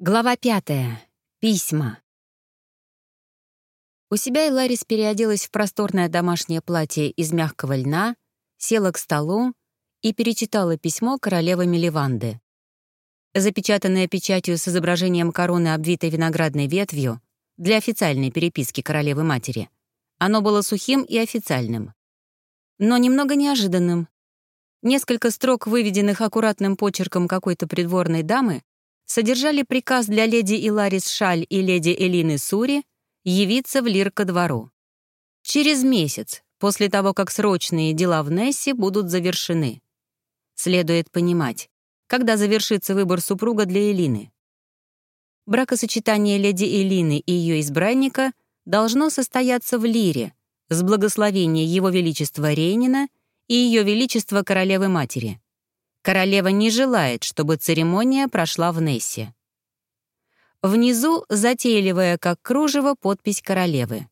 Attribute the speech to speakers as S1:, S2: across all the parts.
S1: Глава пятая. Письма. У себя Иларис переоделась в просторное домашнее платье из мягкого льна, села к столу и перечитала письмо королевы Меливанды. Запечатанное печатью с изображением короны, обвитой виноградной ветвью, для официальной переписки королевы-матери, оно было сухим и официальным. Но немного неожиданным. Несколько строк, выведенных аккуратным почерком какой-то придворной дамы, содержали приказ для леди Иларис Шаль и леди Элины Сури явиться в Лир ко двору. Через месяц, после того, как срочные дела в Нессе будут завершены. Следует понимать, когда завершится выбор супруга для Элины. Бракосочетание леди Элины и ее избранника должно состояться в Лире с благословения Его Величества Рейнина и Ее Величества Королевы-Матери. Королева не желает, чтобы церемония прошла в Нессе. Внизу затейливая, как кружево, подпись королевы.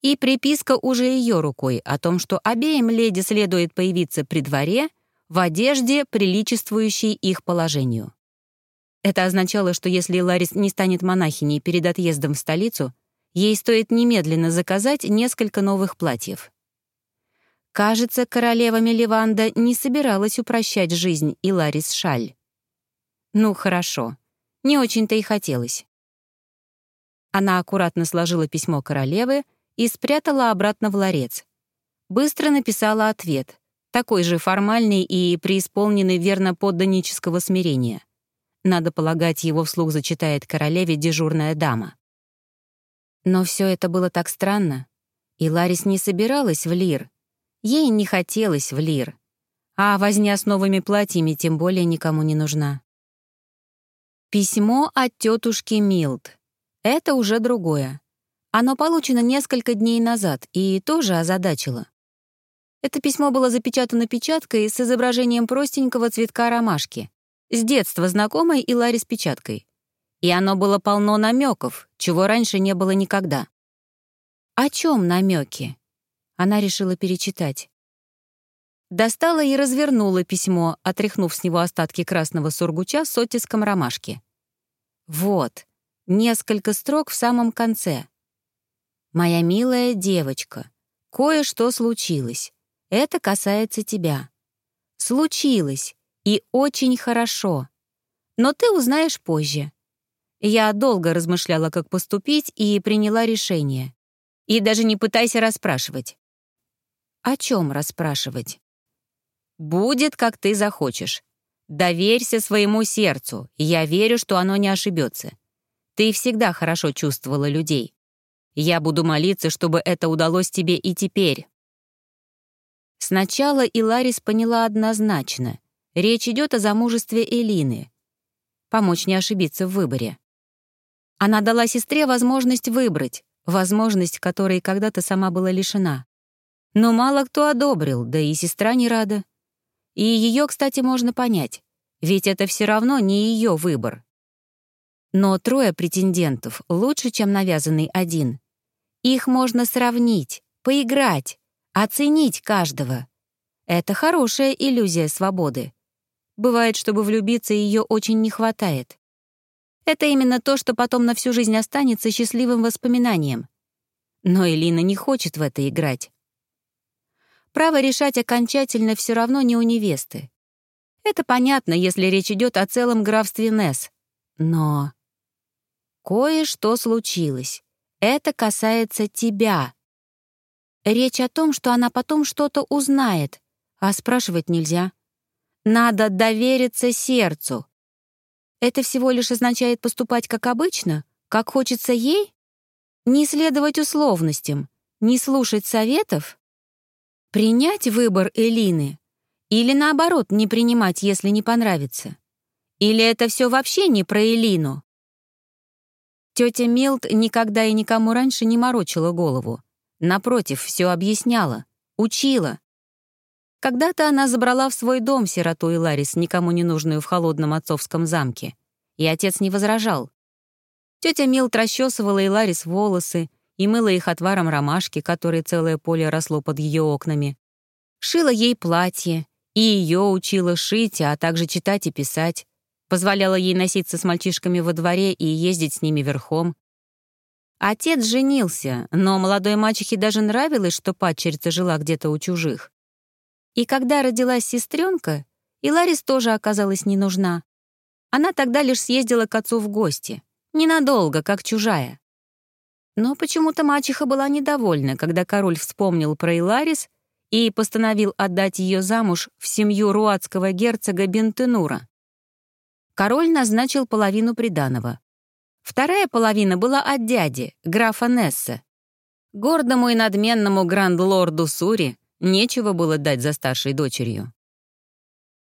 S1: И приписка уже ее рукой о том, что обеим леди следует появиться при дворе в одежде, приличествующей их положению. Это означало, что если Ларис не станет монахиней перед отъездом в столицу, ей стоит немедленно заказать несколько новых платьев. Кажется, королева Меливанда не собиралась упрощать жизнь Иларис Шаль. Ну, хорошо. Не очень-то и хотелось. Она аккуратно сложила письмо королевы и спрятала обратно в ларец. Быстро написала ответ, такой же формальный и преисполненный верно подданнического смирения. Надо полагать, его вслух зачитает королеве дежурная дама. Но все это было так странно. И Ларис не собиралась в Лир, Ей не хотелось в лир, а возня с новыми платьями тем более никому не нужна. Письмо от тетушки Милд. Это уже другое. Оно получено несколько дней назад и тоже озадачило. Это письмо было запечатано печаткой с изображением простенького цветка ромашки, с детства знакомой и Ларис печаткой. И оно было полно намеков, чего раньше не было никогда. О чем намеки? Она решила перечитать. Достала и развернула письмо, отряхнув с него остатки красного сургуча с оттиском ромашки. Вот, несколько строк в самом конце. «Моя милая девочка, кое-что случилось. Это касается тебя. Случилось, и очень хорошо. Но ты узнаешь позже. Я долго размышляла, как поступить, и приняла решение. И даже не пытайся расспрашивать. О чем расспрашивать? Будет, как ты захочешь. Доверься своему сердцу, я верю, что оно не ошибется. Ты всегда хорошо чувствовала людей. Я буду молиться, чтобы это удалось тебе и теперь. Сначала Иларис поняла однозначно. Речь идет о замужестве Элины. Помочь не ошибиться в выборе. Она дала сестре возможность выбрать, возможность, которой когда-то сама была лишена. Но мало кто одобрил, да и сестра не рада. И ее, кстати, можно понять, ведь это все равно не ее выбор. Но трое претендентов лучше, чем навязанный один. Их можно сравнить, поиграть, оценить каждого. Это хорошая иллюзия свободы. Бывает, чтобы влюбиться ее очень не хватает. Это именно то, что потом на всю жизнь останется счастливым воспоминанием. Но Элина не хочет в это играть. Право решать окончательно все равно не у невесты. Это понятно, если речь идет о целом графстве Несс. Но кое-что случилось. Это касается тебя. Речь о том, что она потом что-то узнает, а спрашивать нельзя. Надо довериться сердцу. Это всего лишь означает поступать как обычно, как хочется ей? Не следовать условностям, не слушать советов? Принять выбор Элины или наоборот не принимать, если не понравится? Или это все вообще не про Элину? Тетя Милт никогда и никому раньше не морочила голову. Напротив, все объясняла, учила. Когда-то она забрала в свой дом сироту и Ларис, никому не нужную в холодном отцовском замке. И отец не возражал. Тетя Милт расчесывала и Ларис волосы, и мыла их отваром ромашки, которой целое поле росло под ее окнами. Шила ей платье, и ее учила шить, а также читать и писать. позволяла ей носиться с мальчишками во дворе и ездить с ними верхом. Отец женился, но молодой мачехе даже нравилось, что падчерица жила где-то у чужих. И когда родилась сестренка, и Ларис тоже оказалась не нужна. Она тогда лишь съездила к отцу в гости. Ненадолго, как чужая. Но почему-то мачеха была недовольна, когда король вспомнил про Иларис и постановил отдать ее замуж в семью руатского герцога Бентенура. Король назначил половину приданого. Вторая половина была от дяди, графа Несса. Гордому и надменному гранд-лорду Сури нечего было дать за старшей дочерью.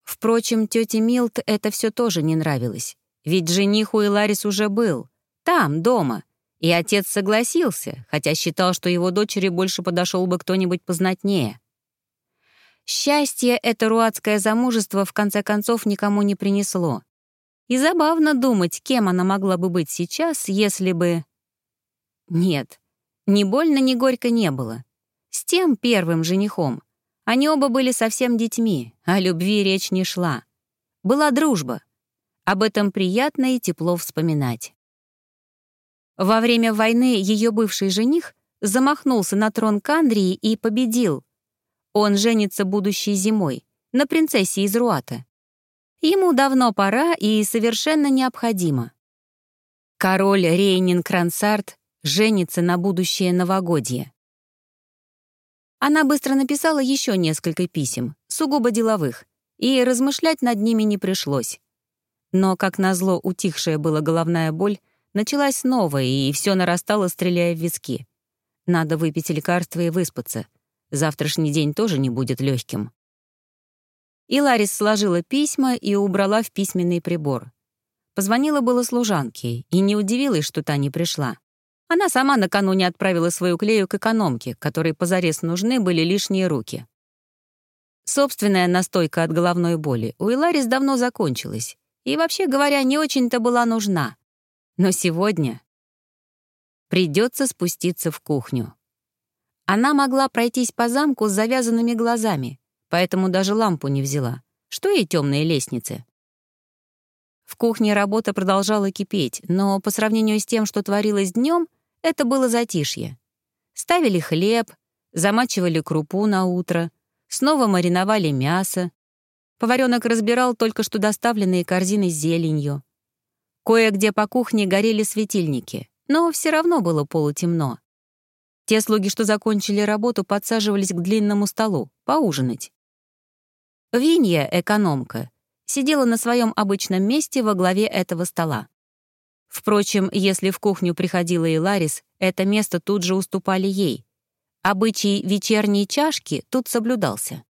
S1: Впрочем, тете Милт это все тоже не нравилось, ведь жених у Иларис уже был, там, дома, и отец согласился, хотя считал, что его дочери больше подошел бы кто-нибудь познатнее. Счастье это руатское замужество в конце концов никому не принесло. И забавно думать, кем она могла бы быть сейчас, если бы... Нет, ни больно, ни горько не было. С тем первым женихом. Они оба были совсем детьми, о любви речь не шла. Была дружба. Об этом приятно и тепло вспоминать. Во время войны ее бывший жених замахнулся на трон Кандрии и победил. Он женится будущей зимой на принцессе из Руата. Ему давно пора и совершенно необходимо. Король Рейнин Крансарт женится на будущее новогодье. Она быстро написала еще несколько писем, сугубо деловых, и размышлять над ними не пришлось. Но, как назло, утихшая была головная боль, началась новая, и все нарастало, стреляя в виски. Надо выпить лекарства и выспаться. Завтрашний день тоже не будет легким. И Ларис сложила письма и убрала в письменный прибор. Позвонила было служанке и не удивилась, что та не пришла. Она сама накануне отправила свою клею к экономке, которой позарез нужны были лишние руки. Собственная настойка от головной боли у Иларис давно закончилась и, вообще говоря, не очень-то была нужна. Но сегодня придется спуститься в кухню. Она могла пройтись по замку с завязанными глазами, поэтому даже лампу не взяла. Что и темные лестницы. В кухне работа продолжала кипеть, но по сравнению с тем, что творилось днем, это было затишье. Ставили хлеб, замачивали крупу на утро, снова мариновали мясо. Поваренок разбирал только что доставленные корзины с зеленью. Кое-где по кухне горели светильники, но все равно было полутемно. Те слуги, что закончили работу, подсаживались к длинному столу, поужинать. Винья, экономка, сидела на своем обычном месте во главе этого стола. Впрочем, если в кухню приходила и Ларис, это место тут же уступали ей. Обычай вечерней чашки тут соблюдался.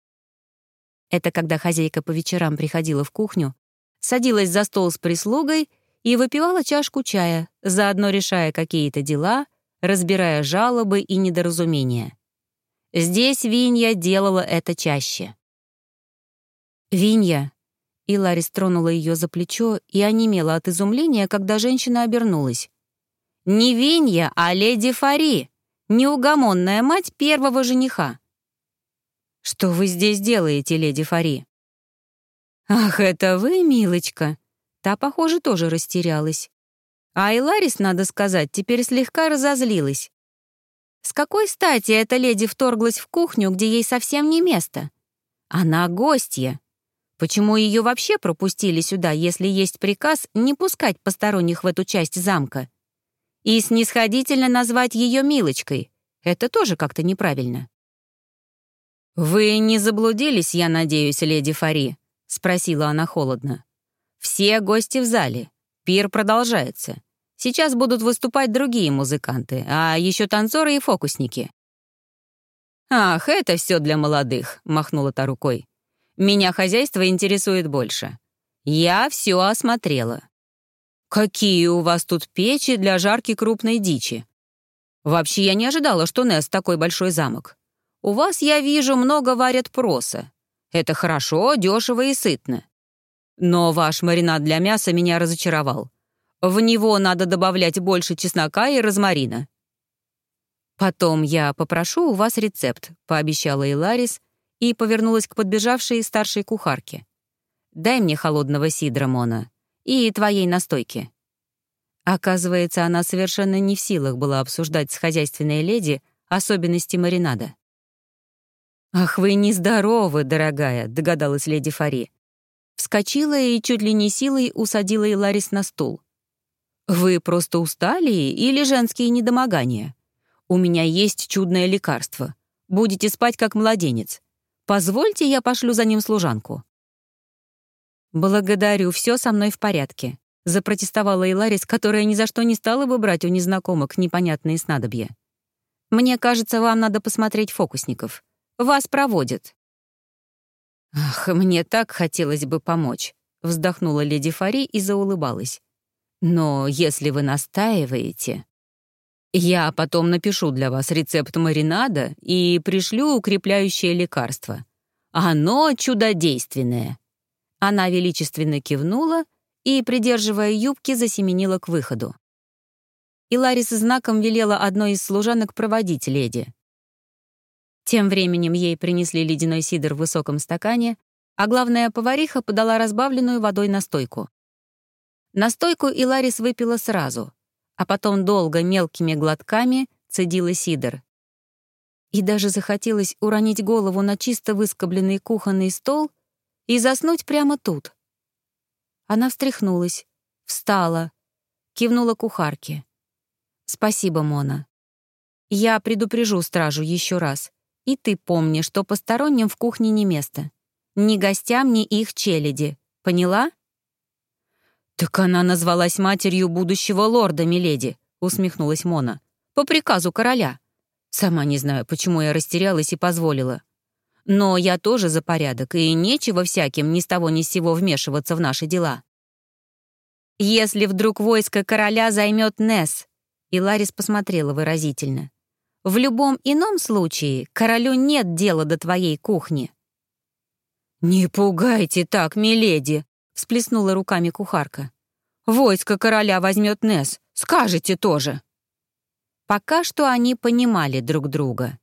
S1: Это когда хозяйка по вечерам приходила в кухню, садилась за стол с прислугой и выпивала чашку чая, заодно решая какие-то дела, разбирая жалобы и недоразумения. Здесь Винья делала это чаще. «Винья!» И Ларис тронула ее за плечо и онемела от изумления, когда женщина обернулась. «Не Винья, а леди Фари, неугомонная мать первого жениха». «Что вы здесь делаете, леди Фари?» «Ах, это вы, милочка!» Та, похоже, тоже растерялась. А и Ларис, надо сказать, теперь слегка разозлилась. С какой стати эта леди вторглась в кухню, где ей совсем не место? Она гостья, Почему ее вообще пропустили сюда, если есть приказ не пускать посторонних в эту часть замка? И снисходительно назвать ее Милочкой. Это тоже как-то неправильно. «Вы не заблудились, я надеюсь, леди Фари?» — спросила она холодно. «Все гости в зале. Пир продолжается. Сейчас будут выступать другие музыканты, а еще танцоры и фокусники». «Ах, это все для молодых», — махнула та рукой. Меня хозяйство интересует больше. Я все осмотрела. Какие у вас тут печи для жарки крупной дичи? Вообще, я не ожидала, что Нес такой большой замок. У вас, я вижу, много варят проса. Это хорошо, дешево и сытно. Но ваш маринад для мяса меня разочаровал. В него надо добавлять больше чеснока и розмарина. «Потом я попрошу у вас рецепт», — пообещала Иларис, и повернулась к подбежавшей старшей кухарке. «Дай мне холодного сидра, Мона. и твоей настойки». Оказывается, она совершенно не в силах была обсуждать с хозяйственной леди особенности маринада. «Ах, вы нездоровы, дорогая», — догадалась леди Фари. Вскочила и чуть ли не силой усадила Иларис на стул. «Вы просто устали или женские недомогания? У меня есть чудное лекарство. Будете спать как младенец. Позвольте, я пошлю за ним служанку». «Благодарю, все со мной в порядке», — запротестовала Иларис, которая ни за что не стала бы брать у незнакомок непонятные снадобья. «Мне кажется, вам надо посмотреть фокусников. Вас проводят». «Ах, мне так хотелось бы помочь», — вздохнула леди Фари и заулыбалась. «Но если вы настаиваете...» «Я потом напишу для вас рецепт маринада и пришлю укрепляющее лекарство. Оно чудодейственное». Она величественно кивнула и, придерживая юбки, засеменила к выходу. И Лариса знаком велела одной из служанок проводить леди. Тем временем ей принесли ледяной сидр в высоком стакане, а главная повариха подала разбавленную водой настойку. Настойку Иларис выпила сразу, а потом долго мелкими глотками цедила сидр. И даже захотелось уронить голову на чисто выскобленный кухонный стол и заснуть прямо тут. Она встряхнулась, встала, кивнула кухарке. «Спасибо, Мона. Я предупрежу стражу еще раз. И ты помни, что посторонним в кухне не место. Ни гостям, ни их челяди. Поняла?» «Так она назвалась матерью будущего лорда, миледи», — усмехнулась Мона. «По приказу короля. Сама не знаю, почему я растерялась и позволила. Но я тоже за порядок, и нечего всяким ни с того ни с сего вмешиваться в наши дела. Если вдруг войско короля займет Нес, и Ларис посмотрела выразительно, в любом ином случае королю нет дела до твоей кухни. «Не пугайте так, миледи!» — всплеснула руками кухарка. «Войско короля возьмет Нес, скажете тоже!» Пока что они понимали друг друга.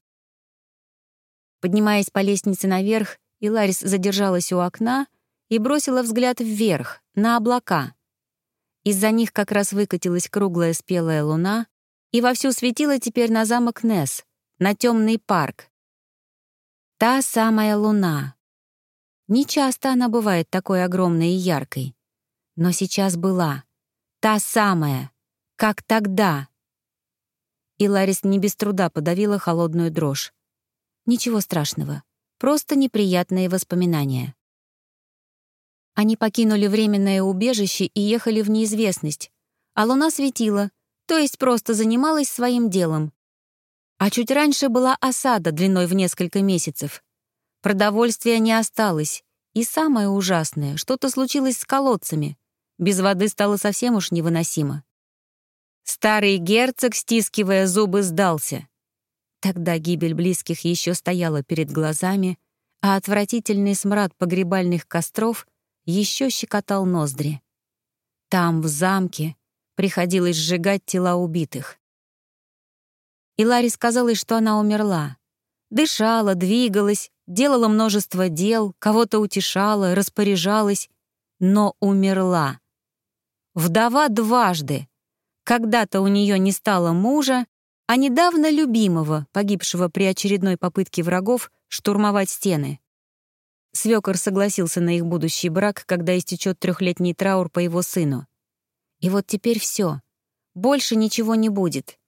S1: Поднимаясь по лестнице наверх, Иларис задержалась у окна и бросила взгляд вверх, на облака. Из-за них как раз выкатилась круглая спелая луна и вовсю светила теперь на замок Нес, на темный парк. Та самая луна. Нечасто она бывает такой огромной и яркой. Но сейчас была. Та самая. Как тогда. И Ларис не без труда подавила холодную дрожь. Ничего страшного. Просто неприятные воспоминания. Они покинули временное убежище и ехали в неизвестность. А луна светила, то есть просто занималась своим делом. А чуть раньше была осада длиной в несколько месяцев. Продовольствия не осталось. И самое ужасное, что-то случилось с колодцами. Без воды стало совсем уж невыносимо. Старый герцог, стискивая зубы, сдался. Тогда гибель близких еще стояла перед глазами, а отвратительный смрад погребальных костров еще щекотал ноздри. Там, в замке, приходилось сжигать тела убитых. И Ларе сказалось, что она умерла. Дышала, двигалась, делала множество дел, кого-то утешала, распоряжалась, но умерла. Вдова дважды. Когда-то у нее не стало мужа, а недавно любимого, погибшего при очередной попытке врагов штурмовать стены. Свекор согласился на их будущий брак, когда истечет трехлетний траур по его сыну. И вот теперь все. Больше ничего не будет.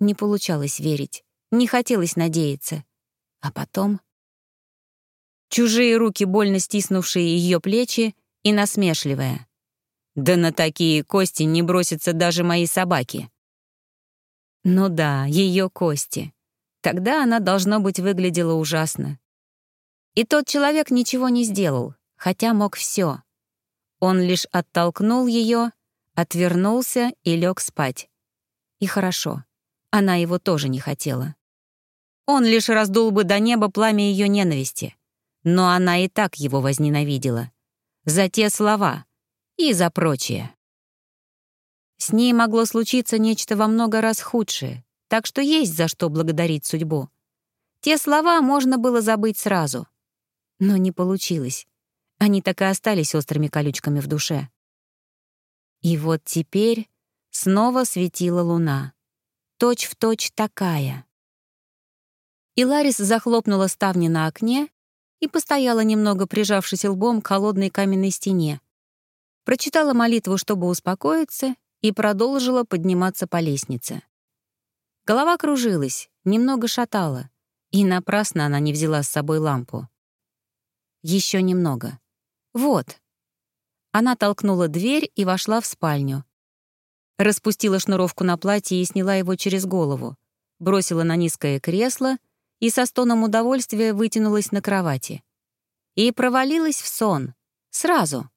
S1: Не получалось верить, не хотелось надеяться. А потом... Чужие руки, больно стиснувшие ее плечи, и насмешливая. «Да на такие кости не бросятся даже мои собаки». Ну да, ее кости. Тогда она, должно быть, выглядела ужасно. И тот человек ничего не сделал, хотя мог все. Он лишь оттолкнул ее, отвернулся и лег спать. И хорошо, она его тоже не хотела. Он лишь раздул бы до неба пламя ее ненависти. Но она и так его возненавидела. За те слова и за прочее. С ней могло случиться нечто во много раз худшее, так что есть за что благодарить судьбу. Те слова можно было забыть сразу. Но не получилось. Они так и остались острыми колючками в душе. И вот теперь снова светила луна. Точь в точь такая. И Ларис захлопнула ставни на окне и постояла немного, прижавшись лбом к холодной каменной стене. Прочитала молитву, чтобы успокоиться, и продолжила подниматься по лестнице. Голова кружилась, немного шатала, и напрасно она не взяла с собой лампу. Еще немного. Вот. Она толкнула дверь и вошла в спальню. Распустила шнуровку на платье и сняла его через голову. Бросила на низкое кресло и со стоном удовольствия вытянулась на кровати. И провалилась в сон. Сразу.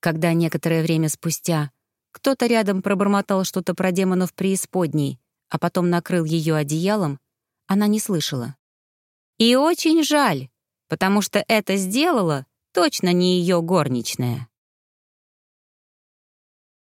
S1: Когда некоторое время спустя кто-то рядом пробормотал что-то про демонов преисподней, а потом накрыл ее одеялом, она не слышала. И очень жаль, потому что это сделала точно не ее горничная.